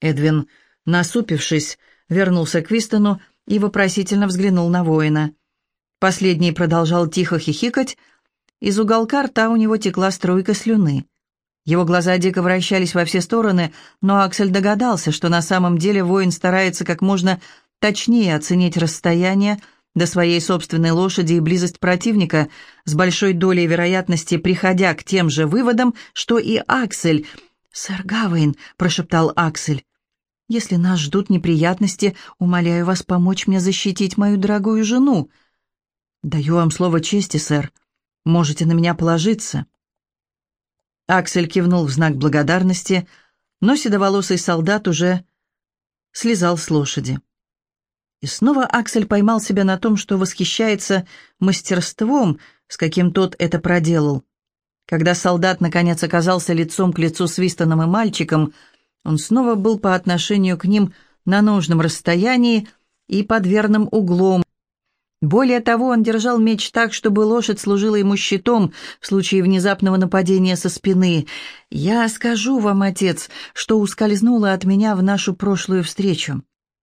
Эдвин, насупившись, вернулся к Вистону и вопросительно взглянул на воина. Последний продолжал тихо хихикать, из уголка рта у него текла струйка слюны. Его глаза дико вращались во все стороны, но Аксель догадался, что на самом деле воин старается как можно точнее оценить расстояние до своей собственной лошади и близость противника, с большой долей вероятности приходя к тем же выводам, что и Аксель. «Сэр Гавейн», — прошептал Аксель, — «если нас ждут неприятности, умоляю вас помочь мне защитить мою дорогую жену». «Даю вам слово чести, сэр. Можете на меня положиться». Аксель кивнул в знак благодарности, но седоволосый солдат уже слезал с лошади. И снова Аксель поймал себя на том, что восхищается мастерством, с каким тот это проделал. Когда солдат наконец оказался лицом к лицу с Вистоном и мальчиком, он снова был по отношению к ним на нужном расстоянии и под верным углом, более того, он держал меч так, чтобы лошадь служила ему щитом в случае внезапного нападения со спины. «Я скажу вам, отец, что ускользнуло от меня в нашу прошлую встречу.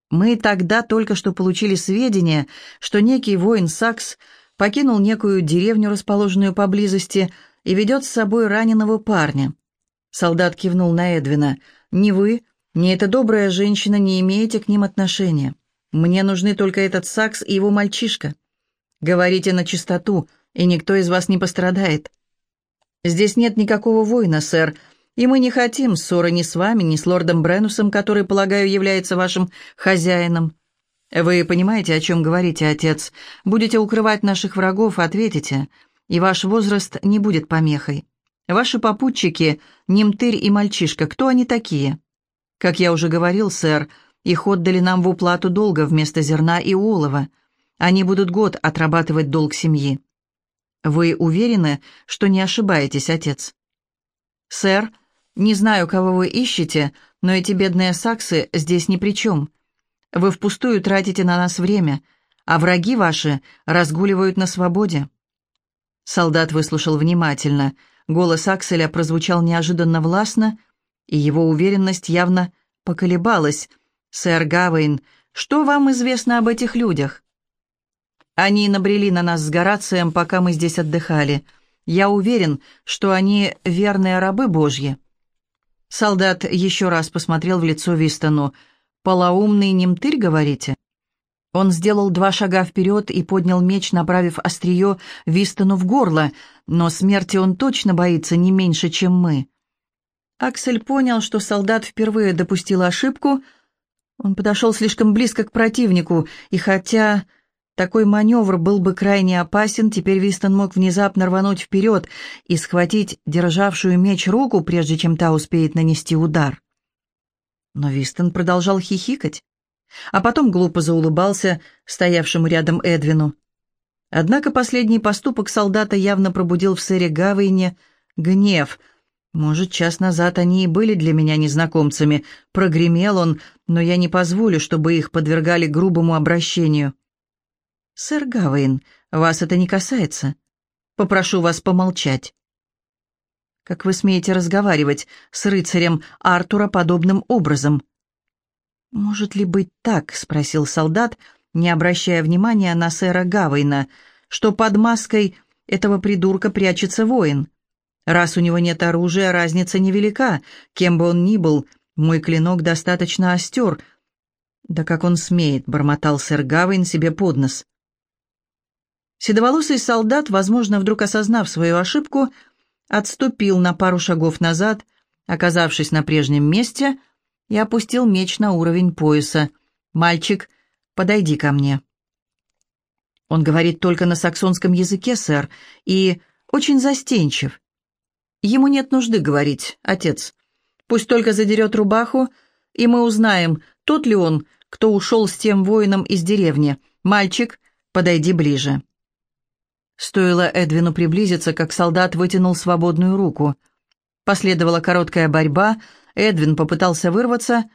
Мы тогда только что получили сведения, что некий воин Сакс покинул некую деревню, расположенную поблизости, и ведет с собой раненого парня». Солдат кивнул на Эдвина. «Ни вы, ни эта добрая женщина не имеете к ним отношения». Мне нужны только этот Сакс и его мальчишка. Говорите на чистоту, и никто из вас не пострадает. Здесь нет никакого воина, сэр, и мы не хотим ссоры ни с вами, ни с лордом Бренусом, который, полагаю, является вашим хозяином. Вы понимаете, о чем говорите, отец? Будете укрывать наших врагов, ответите, и ваш возраст не будет помехой. Ваши попутчики, Немтырь и мальчишка, кто они такие? Как я уже говорил, сэр, — их отдали нам в уплату долга вместо зерна и олова. Они будут год отрабатывать долг семьи. Вы уверены, что не ошибаетесь, отец? Сэр, не знаю, кого вы ищете, но эти бедные саксы здесь ни при чем. Вы впустую тратите на нас время, а враги ваши разгуливают на свободе. Солдат выслушал внимательно. Голос Акселя прозвучал неожиданно властно, и его уверенность явно поколебалась – «Сэр Гавейн, что вам известно об этих людях?» «Они набрели на нас с Горацием, пока мы здесь отдыхали. Я уверен, что они верные рабы Божьи». Солдат еще раз посмотрел в лицо Вистону. «Полоумный немтырь, говорите?» Он сделал два шага вперед и поднял меч, направив острие Вистону в горло, но смерти он точно боится не меньше, чем мы. Аксель понял, что солдат впервые допустил ошибку — он подошел слишком близко к противнику, и хотя такой маневр был бы крайне опасен, теперь Вистон мог внезапно рвануть вперед и схватить державшую меч руку, прежде чем та успеет нанести удар. Но Вистон продолжал хихикать, а потом глупо заулыбался стоявшему рядом Эдвину. Однако последний поступок солдата явно пробудил в сэре Гавейне гнев — может, час назад они и были для меня незнакомцами. Прогремел он, но я не позволю, чтобы их подвергали грубому обращению. Сэр Гавейн, вас это не касается. Попрошу вас помолчать. Как вы смеете разговаривать с рыцарем Артура подобным образом? Может ли быть так, спросил солдат, не обращая внимания на сэра Гавейна, что под маской этого придурка прячется воин? Раз у него нет оружия, разница невелика. Кем бы он ни был, мой клинок достаточно остер. Да как он смеет, бормотал сэр Гавейн себе под нос. Седоволосый солдат, возможно, вдруг осознав свою ошибку, отступил на пару шагов назад, оказавшись на прежнем месте, и опустил меч на уровень пояса. «Мальчик, подойди ко мне». Он говорит только на саксонском языке, сэр, и очень застенчив. Ему нет нужды говорить, отец. Пусть только задерет рубаху, и мы узнаем, тот ли он, кто ушел с тем воином из деревни. Мальчик, подойди ближе». Стоило Эдвину приблизиться, как солдат вытянул свободную руку. Последовала короткая борьба, Эдвин попытался вырваться,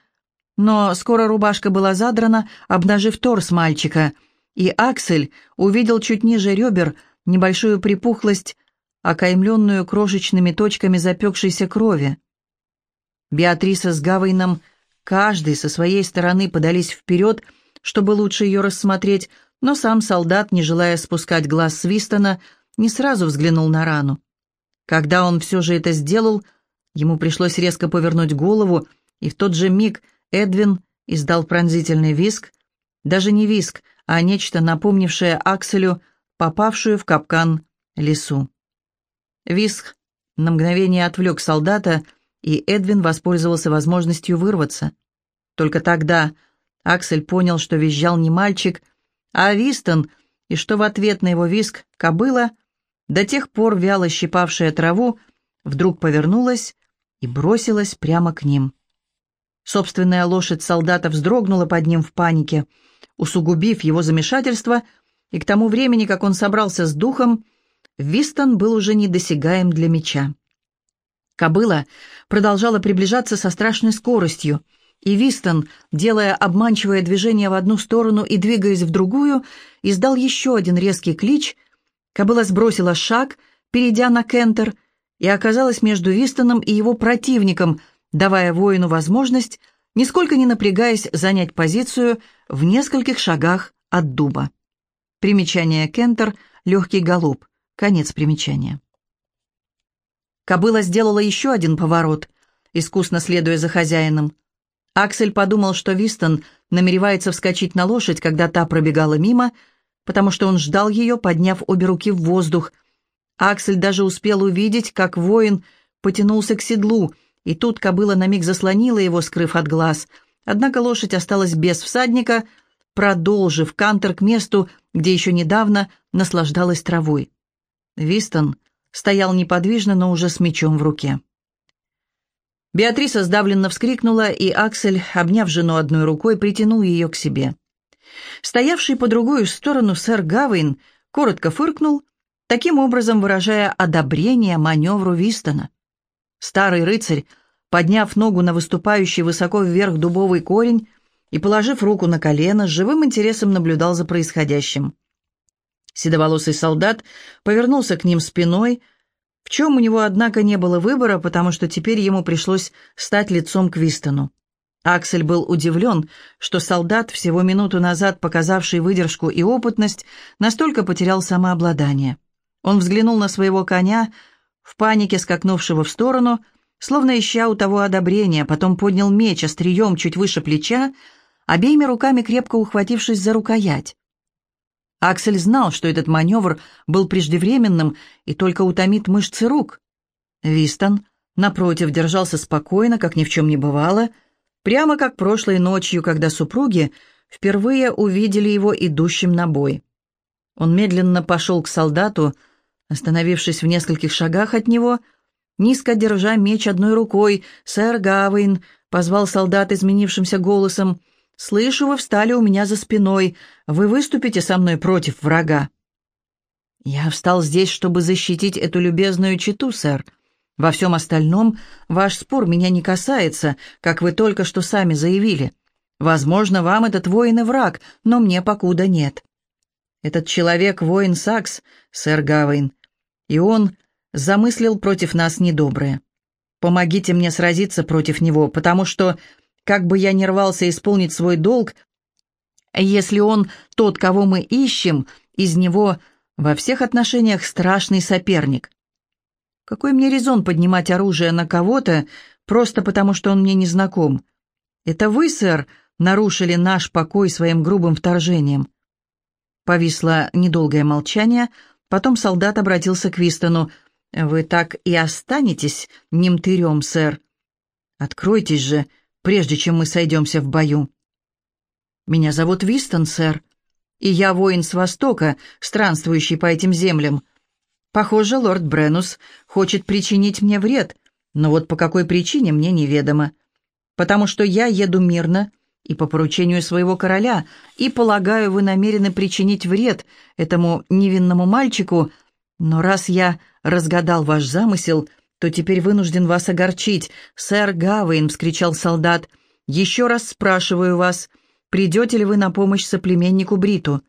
но скоро рубашка была задрана, обнажив торс мальчика, и Аксель увидел чуть ниже ребер небольшую припухлость окаймленную крошечными точками запекшейся крови. Беатриса с Гавейном Каждый со своей стороны подались вперед, чтобы лучше ее рассмотреть, но сам солдат, не желая спускать глаз Свистона, не сразу взглянул на рану. Когда он все же это сделал, ему пришлось резко повернуть голову, и в тот же миг Эдвин издал пронзительный виск, даже не виск, а нечто напомнившее Акселю, попавшую в капкан лису. Виск на мгновение отвлек солдата, и Эдвин воспользовался возможностью вырваться. Только тогда Аксель понял, что визжал не мальчик, а Вистон, и что в ответ на его виск кобыла, до тех пор вяло щипавшая траву, вдруг повернулась и бросилась прямо к ним. Собственная лошадь солдата вздрогнула под ним в панике, усугубив его замешательство, и к тому времени, как он собрался с духом, Вистон был уже недосягаем для меча. Кобыла продолжала приближаться со страшной скоростью, и Вистон, делая обманчивое движение в одну сторону и двигаясь в другую, издал еще один резкий клич. Кобыла сбросила шаг, перейдя на кентер, и оказалась между Вистоном и его противником — давая воину возможность, нисколько не напрягаясь, занять позицию в нескольких шагах от дуба. Примечание Кентер — легкий голуб. Конец примечания. Кобыла сделала еще один поворот, искусно следуя за хозяином. Аксель подумал, что Вистон намеревается вскочить на лошадь, когда та пробегала мимо, потому что он ждал ее, подняв обе руки в воздух. Аксель даже успел увидеть, как воин потянулся к седлу — и тут кобыла на миг заслонила его, скрыв от глаз. Однако лошадь осталась без всадника, продолжив кантер к месту, где еще недавно наслаждалась травой. Вистон стоял неподвижно, но уже с мечом в руке. Беатриса сдавленно вскрикнула, и Аксель, обняв жену одной рукой, притянул ее к себе. Стоявший по другую сторону сэр Гавейн коротко фыркнул, таким образом выражая одобрение маневру Вистона. Старый рыцарь подняв ногу на выступающий высоко вверх дубовый корень и положив руку на колено, с живым интересом наблюдал за происходящим. Седоволосый солдат повернулся к ним спиной, в чем у него, однако, не было выбора, потому что теперь ему пришлось стать лицом к Вистону. Аксель был удивлен, что солдат, всего минуту назад показавший выдержку и опытность, настолько потерял самообладание. Он взглянул на своего коня, в панике скакнувшего в сторону, словно ища у того одобрения, потом поднял меч острием чуть выше плеча, обеими руками крепко ухватившись за рукоять. Аксель знал, что этот маневр был преждевременным и только утомит мышцы рук. Вистон, напротив, держался спокойно, как ни в чем не бывало, прямо как прошлой ночью, когда супруги впервые увидели его идущим на бой. Он медленно пошел к солдату, остановившись в нескольких шагах от него — Низко держа меч одной рукой, сэр Гавейн позвал солдат изменившимся голосом. «Слышу, вы встали у меня за спиной. Вы выступите со мной против врага?» «Я встал здесь, чтобы защитить эту любезную читу, сэр. Во всем остальном ваш спор меня не касается, как вы только что сами заявили. Возможно, вам этот воин и враг, но мне покуда нет. Этот человек — воин Сакс, сэр Гавейн, и он замыслил против нас недоброе. Помогите мне сразиться против него, потому что, как бы я ни рвался исполнить свой долг, если он тот, кого мы ищем, из него во всех отношениях страшный соперник. Какой мне резон поднимать оружие на кого-то, просто потому что он мне не знаком? Это вы, сэр, нарушили наш покой своим грубым вторжением. Повисло недолгое молчание, потом солдат обратился к Вистону — «Вы так и останетесь немтырем, сэр. Откройтесь же, прежде чем мы сойдемся в бою». «Меня зовут Вистон, сэр, и я воин с Востока, странствующий по этим землям. Похоже, лорд Бренус хочет причинить мне вред, но вот по какой причине мне неведомо. Потому что я еду мирно и по поручению своего короля, и, полагаю, вы намерены причинить вред этому невинному мальчику, но раз я разгадал ваш замысел, то теперь вынужден вас огорчить. Сэр Гавейн, — вскричал солдат, — еще раз спрашиваю вас, придете ли вы на помощь соплеменнику Бриту?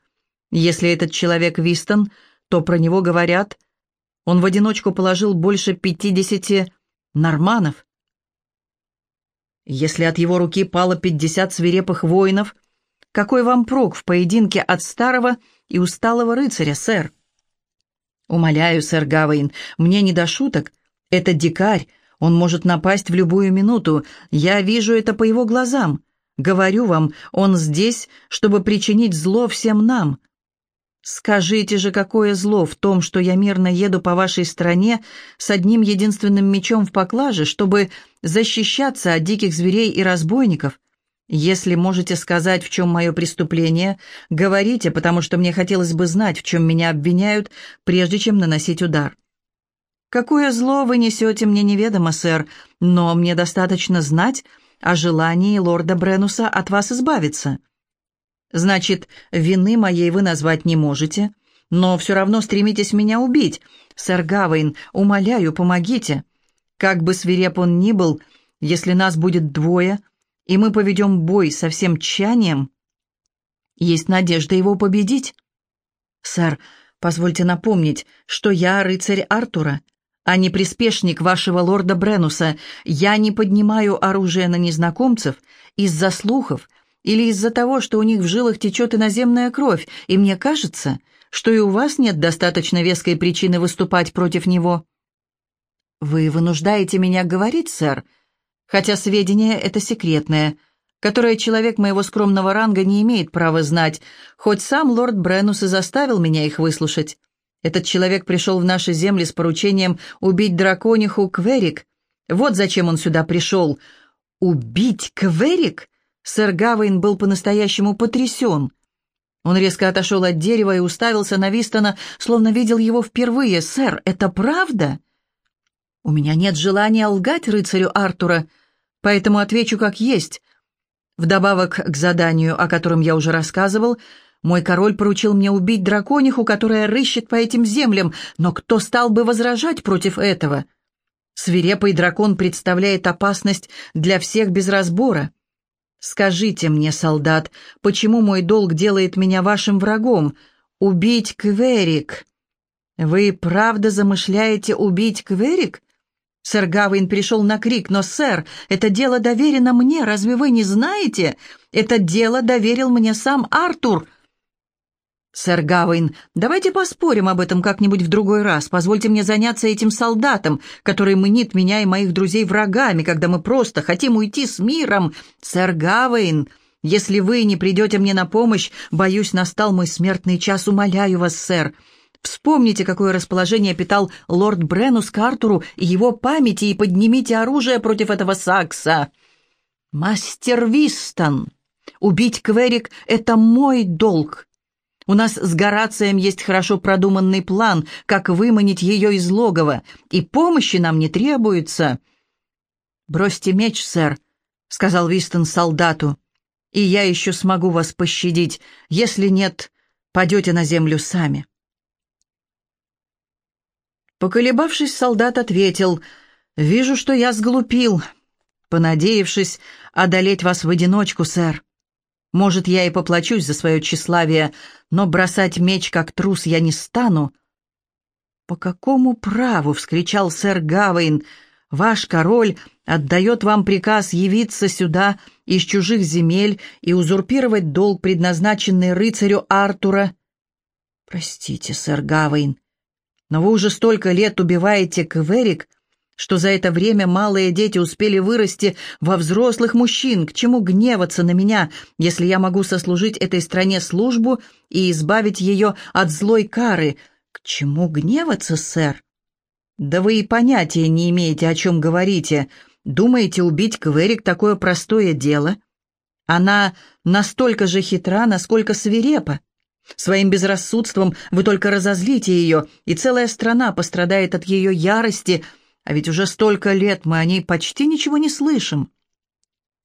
Если этот человек Вистон, то про него говорят, он в одиночку положил больше пятидесяти норманов. Если от его руки пало пятьдесят свирепых воинов, какой вам прок в поединке от старого и усталого рыцаря, сэр? Умоляю, сэр Гавейн, мне не до шуток. Это дикарь, он может напасть в любую минуту. Я вижу это по его глазам. Говорю вам, он здесь, чтобы причинить зло всем нам. Скажите же, какое зло в том, что я мирно еду по вашей стране с одним единственным мечом в поклаже, чтобы защищаться от диких зверей и разбойников? Если можете сказать, в чем мое преступление, говорите, потому что мне хотелось бы знать, в чем меня обвиняют, прежде чем наносить удар. Какое зло вы несете, мне неведомо, сэр, но мне достаточно знать о желании лорда Бренуса от вас избавиться. Значит, вины моей вы назвать не можете, но все равно стремитесь меня убить. Сэр Гавейн, умоляю, помогите. Как бы свиреп он ни был, если нас будет двое, и мы поведем бой со всем тщанием, есть надежда его победить. Сэр, позвольте напомнить, что я рыцарь Артура, а не приспешник вашего лорда Бренуса. Я не поднимаю оружие на незнакомцев из-за слухов, или из-за того, что у них в жилах течет иноземная кровь, и мне кажется, что и у вас нет достаточно веской причины выступать против него». «Вы вынуждаете меня говорить, сэр, хотя сведения это секретное, которое человек моего скромного ранга не имеет права знать, хоть сам лорд Бренус и заставил меня их выслушать. Этот человек пришел в наши земли с поручением убить дракониху Кверик. Вот зачем он сюда пришел. Убить Кверик?» Сэр Гавейн был по-настоящему потрясен. Он резко отошел от дерева и уставился на Вистона, словно видел его впервые. «Сэр, это правда?» «У меня нет желания лгать рыцарю Артура, поэтому отвечу как есть. Вдобавок к заданию, о котором я уже рассказывал, мой король поручил мне убить дракониху, которая рыщет по этим землям, но кто стал бы возражать против этого? Свирепый дракон представляет опасность для всех без разбора». «Скажите мне, солдат, почему мой долг делает меня вашим врагом? Убить Кверик!» «Вы правда замышляете убить Кверик?» Сэр Гавейн пришел на крик, но, сэр, это дело доверено мне, разве вы не знаете? Это дело доверил мне сам Артур. «Сэр Гавейн, давайте поспорим об этом как-нибудь в другой раз. Позвольте мне заняться этим солдатом, который мнит меня и моих друзей врагами, когда мы просто хотим уйти с миром. Сэр Гавейн, если вы не придете мне на помощь, боюсь, настал мой смертный час. Умоляю вас, сэр». Вспомните, какое расположение питал лорд Бренус к и его памяти, и поднимите оружие против этого Сакса. Мастер Вистон, убить Кверик — это мой долг. У нас с Горацием есть хорошо продуманный план, как выманить ее из логова, и помощи нам не требуется». «Бросьте меч, сэр», — сказал Вистон солдату, — «и я еще смогу вас пощадить. Если нет, падете на землю сами». Поколебавшись, солдат ответил, «Вижу, что я сглупил, понадеявшись одолеть вас в одиночку, сэр. Может, я и поплачусь за свое тщеславие, но бросать меч как трус я не стану». «По какому праву?» — вскричал сэр Гавейн. «Ваш король отдает вам приказ явиться сюда из чужих земель и узурпировать долг, предназначенный рыцарю Артура». «Простите, сэр Гавейн, но вы уже столько лет убиваете Кверик, что за это время малые дети успели вырасти во взрослых мужчин. К чему гневаться на меня, если я могу сослужить этой стране службу и избавить ее от злой кары? К чему гневаться, сэр? Да вы и понятия не имеете, о чем говорите. Думаете, убить Кверик такое простое дело? Она настолько же хитра, насколько свирепа. Своим безрассудством вы только разозлите ее, и целая страна пострадает от ее ярости – а ведь уже столько лет мы о ней почти ничего не слышим.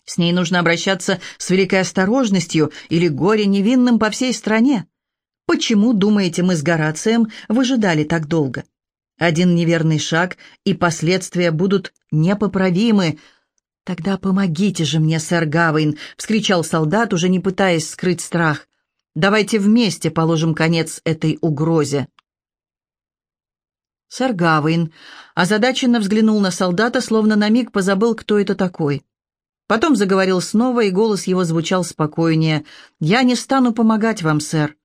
С ней нужно обращаться с великой осторожностью или горе невинным по всей стране. Почему, думаете, мы с Горацием выжидали так долго? Один неверный шаг, и последствия будут непоправимы. «Тогда помогите же мне, сэр Гавейн!» — вскричал солдат, уже не пытаясь скрыть страх. «Давайте вместе положим конец этой угрозе». Сэр Гавейн озадаченно взглянул на солдата, словно на миг позабыл, кто это такой. Потом заговорил снова, и голос его звучал спокойнее. «Я не стану помогать вам, сэр.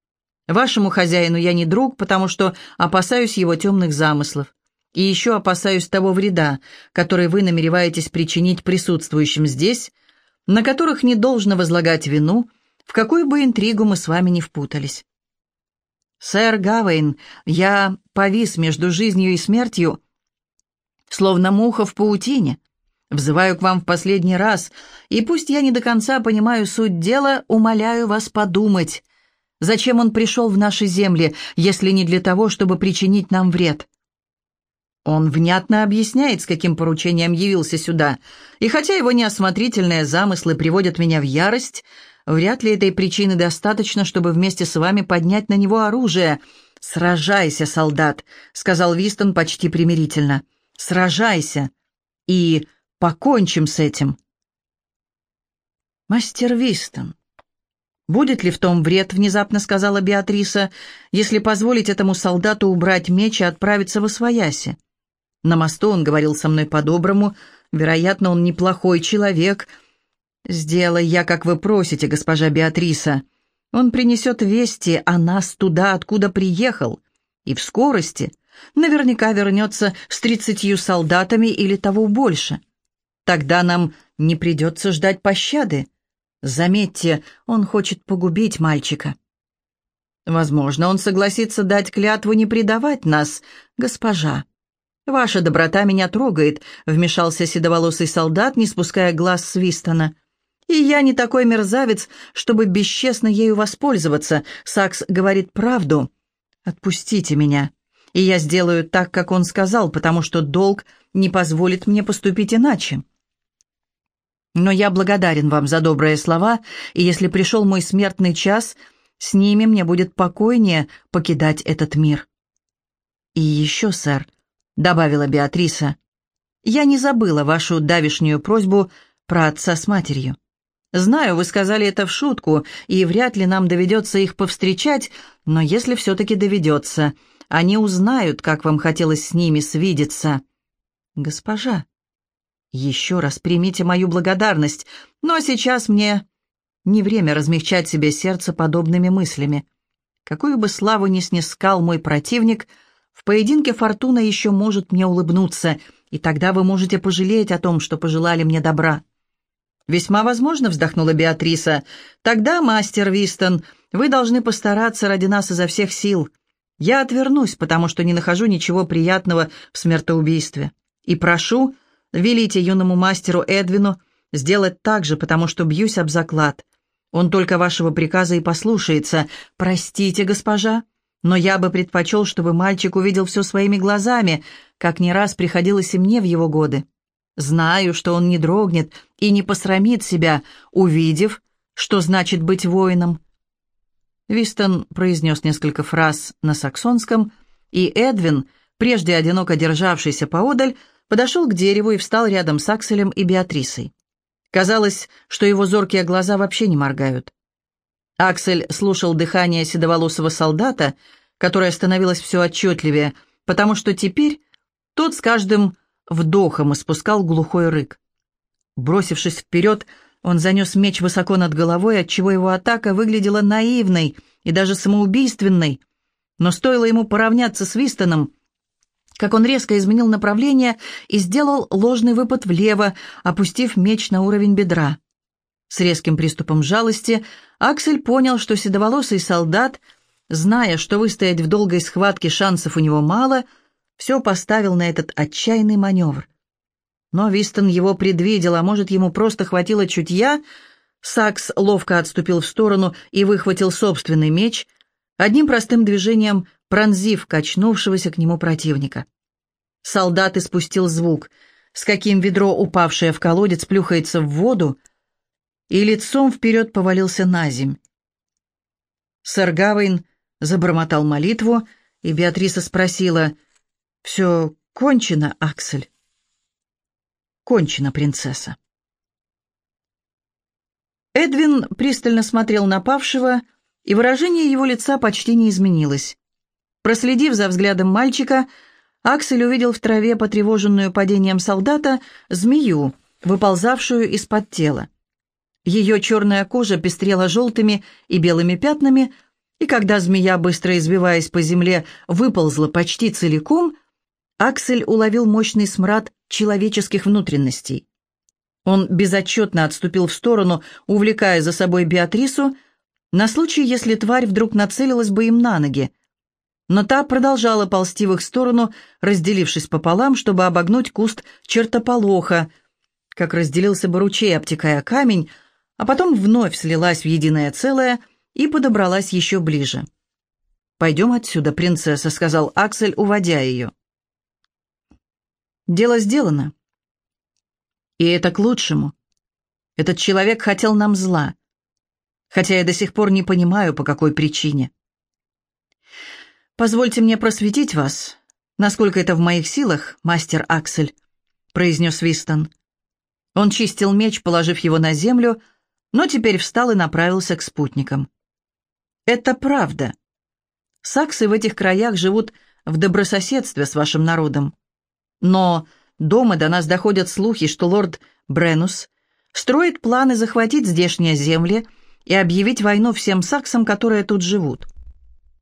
Вашему хозяину я не друг, потому что опасаюсь его темных замыслов. И еще опасаюсь того вреда, который вы намереваетесь причинить присутствующим здесь, на которых не должно возлагать вину, в какую бы интригу мы с вами не впутались. Сэр Гавейн, я повис между жизнью и смертью, словно муха в паутине. Взываю к вам в последний раз, и пусть я не до конца понимаю суть дела, умоляю вас подумать, зачем он пришел в наши земли, если не для того, чтобы причинить нам вред. Он внятно объясняет, с каким поручением явился сюда, и хотя его неосмотрительные замыслы приводят меня в ярость, вряд ли этой причины достаточно, чтобы вместе с вами поднять на него оружие. «Сражайся, солдат», — сказал Вистон почти примирительно. «Сражайся, и покончим с этим». «Мастер Вистон, будет ли в том вред, — внезапно сказала Беатриса, — если позволить этому солдату убрать меч и отправиться в Освояси?» На мосту он говорил со мной по-доброму. Вероятно, он неплохой человек. Сделай я, как вы просите, госпожа Беатриса. Он принесет вести о нас туда, откуда приехал. И в скорости наверняка вернется с тридцатью солдатами или того больше. Тогда нам не придется ждать пощады. Заметьте, он хочет погубить мальчика. Возможно, он согласится дать клятву не предавать нас, госпожа. «Ваша доброта меня трогает», — вмешался седоволосый солдат, не спуская глаз с Вистона. «И я не такой мерзавец, чтобы бесчестно ею воспользоваться. Сакс говорит правду. Отпустите меня, и я сделаю так, как он сказал, потому что долг не позволит мне поступить иначе». «Но я благодарен вам за добрые слова, и если пришел мой смертный час, с ними мне будет покойнее покидать этот мир». «И еще, сэр», добавила Беатриса. «Я не забыла вашу давишнюю просьбу про отца с матерью. Знаю, вы сказали это в шутку, и вряд ли нам доведется их повстречать, но если все-таки доведется, они узнают, как вам хотелось с ними свидеться. Госпожа, еще раз примите мою благодарность, но сейчас мне не время размягчать себе сердце подобными мыслями. Какую бы славу ни снискал мой противник — в поединке фортуна еще может мне улыбнуться, и тогда вы можете пожалеть о том, что пожелали мне добра». «Весьма возможно», — вздохнула Беатриса. «Тогда, мастер Вистон, вы должны постараться ради нас изо всех сил. Я отвернусь, потому что не нахожу ничего приятного в смертоубийстве. И прошу, велите юному мастеру Эдвину сделать так же, потому что бьюсь об заклад. Он только вашего приказа и послушается. Простите, госпожа, но я бы предпочел, чтобы мальчик увидел все своими глазами, как не раз приходилось и мне в его годы. Знаю, что он не дрогнет и не посрамит себя, увидев, что значит быть воином. Вистон произнес несколько фраз на саксонском, и Эдвин, прежде одиноко державшийся поодаль, подошел к дереву и встал рядом с Акселем и Беатрисой. Казалось, что его зоркие глаза вообще не моргают. Аксель слушал дыхание седоволосого солдата, которое становилось все отчетливее, потому что теперь тот с каждым вдохом испускал глухой рык. Бросившись вперед, он занес меч высоко над головой, отчего его атака выглядела наивной и даже самоубийственной. Но стоило ему поравняться с Вистоном, как он резко изменил направление и сделал ложный выпад влево, опустив меч на уровень бедра. С резким приступом жалости Аксель понял, что седоволосый солдат, зная, что выстоять в долгой схватке шансов у него мало, все поставил на этот отчаянный маневр. Но Вистон его предвидел, а может, ему просто хватило чутья. Сакс ловко отступил в сторону и выхватил собственный меч, одним простым движением пронзив качнувшегося к нему противника. Солдат испустил звук, с каким ведро, упавшее в колодец, плюхается в воду, и лицом вперед повалился на земь. Сэр Гавейн забормотал молитву, и Беатриса спросила, «Все кончено, Аксель?» «Кончено, принцесса». Эдвин пристально смотрел на павшего, и выражение его лица почти не изменилось. Проследив за взглядом мальчика, Аксель увидел в траве, потревоженную падением солдата, змею — выползавшую из-под тела. Ее черная кожа пестрела желтыми и белыми пятнами, и когда змея, быстро избиваясь по земле, выползла почти целиком, Аксель уловил мощный смрад человеческих внутренностей. Он безотчетно отступил в сторону, увлекая за собой Беатрису, на случай, если тварь вдруг нацелилась бы им на ноги. Но та продолжала ползти в их сторону, разделившись пополам, чтобы обогнуть куст чертополоха, как разделился бы ручей, обтекая камень, а потом вновь слилась в единое целое и подобралась еще ближе. «Пойдем отсюда, принцесса», — сказал Аксель, уводя ее. «Дело сделано. И это к лучшему. Этот человек хотел нам зла, хотя я до сих пор не понимаю, по какой причине. «Позвольте мне просветить вас, насколько это в моих силах, мастер Аксель», — произнес Вистон. Он чистил меч, положив его на землю, но теперь встал и направился к спутникам. «Это правда. Саксы в этих краях живут в добрососедстве с вашим народом. Но Дома до нас доходят слухи, что лорд Бренус строит планы захватить здешние земли и объявить войну всем саксам, которые тут живут.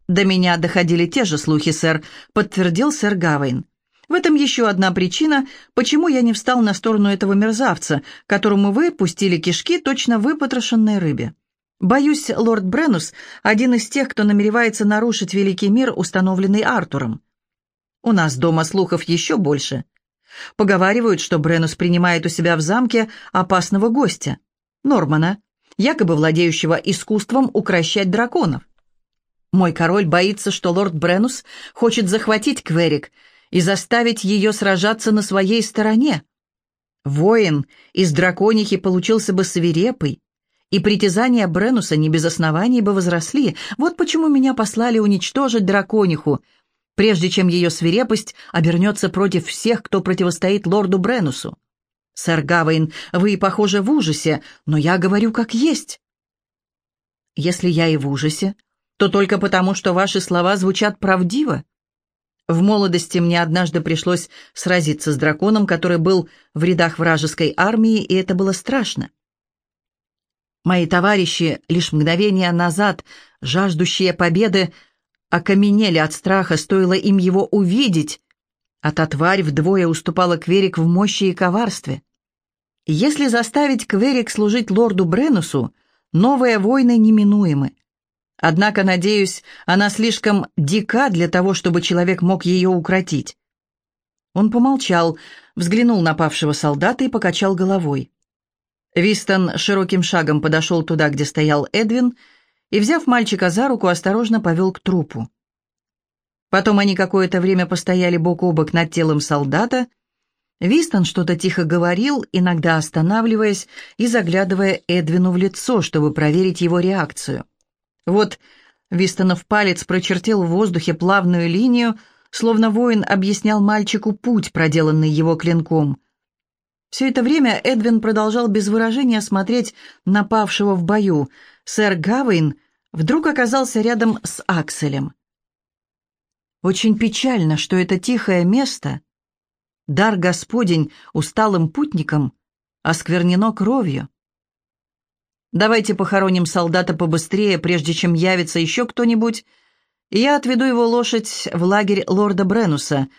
«До меня доходили те же слухи, сэр», — подтвердил сэр Гавейн. «В этом еще одна причина, почему я не встал на сторону этого мерзавца, которому вы пустили кишки точно выпотрошенной рыбе. Боюсь, лорд Бренус — один из тех, кто намеревается нарушить великий мир, установленный Артуром. У нас дома слухов еще больше. Поговаривают, что Бренус принимает у себя в замке опасного гостя, Нормана, якобы владеющего искусством укращать драконов. Мой король боится, что лорд Бренус хочет захватить Кверик и заставить ее сражаться на своей стороне. Воин из драконихи получился бы свирепый, и притязания Бренуса не без оснований бы возросли. Вот почему меня послали уничтожить дракониху — прежде чем ее свирепость обернется против всех, кто противостоит лорду Бренусу. Сэр Гавейн, вы, похоже, в ужасе, но я говорю как есть. Если я и в ужасе, то только потому, что ваши слова звучат правдиво. В молодости мне однажды пришлось сразиться с драконом, который был в рядах вражеской армии, и это было страшно. Мои товарищи, лишь мгновение назад, жаждущие победы, окаменели от страха, стоило им его увидеть, а та тварь вдвое уступала Кверик в мощи и коварстве. Если заставить Кверик служить лорду Бренусу, новые войны неминуемы. Однако, надеюсь, она слишком дика для того, чтобы человек мог ее укротить. Он помолчал, взглянул на павшего солдата и покачал головой. Вистон широким шагом подошел туда, где стоял Эдвин, и, взяв мальчика за руку, осторожно повел к трупу. Потом они какое-то время постояли бок о бок над телом солдата. Вистон что-то тихо говорил, иногда останавливаясь и заглядывая Эдвину в лицо, чтобы проверить его реакцию. Вот Вистонов палец прочертил в воздухе плавную линию, словно воин объяснял мальчику путь, проделанный его клинком. Все это время Эдвин продолжал без выражения смотреть на павшего в бою — сэр Гавейн вдруг оказался рядом с Акселем. Очень печально, что это тихое место, дар Господень усталым путникам, осквернено кровью. Давайте похороним солдата побыстрее, прежде чем явится еще кто-нибудь, и я отведу его лошадь в лагерь лорда Бренуса,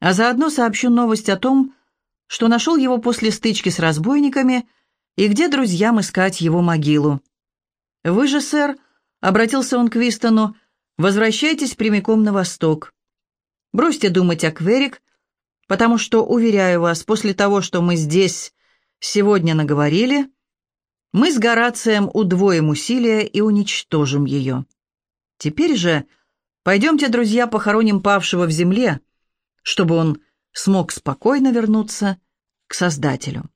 а заодно сообщу новость о том, что нашел его после стычки с разбойниками и где друзьям искать его могилу. «Вы же, сэр», — обратился он к Вистону, — «возвращайтесь прямиком на восток. Бросьте думать о Кверик, потому что, уверяю вас, после того, что мы здесь сегодня наговорили, мы с Горацием удвоим усилия и уничтожим ее. Теперь же пойдемте, друзья, похороним павшего в земле, чтобы он смог спокойно вернуться к Создателю».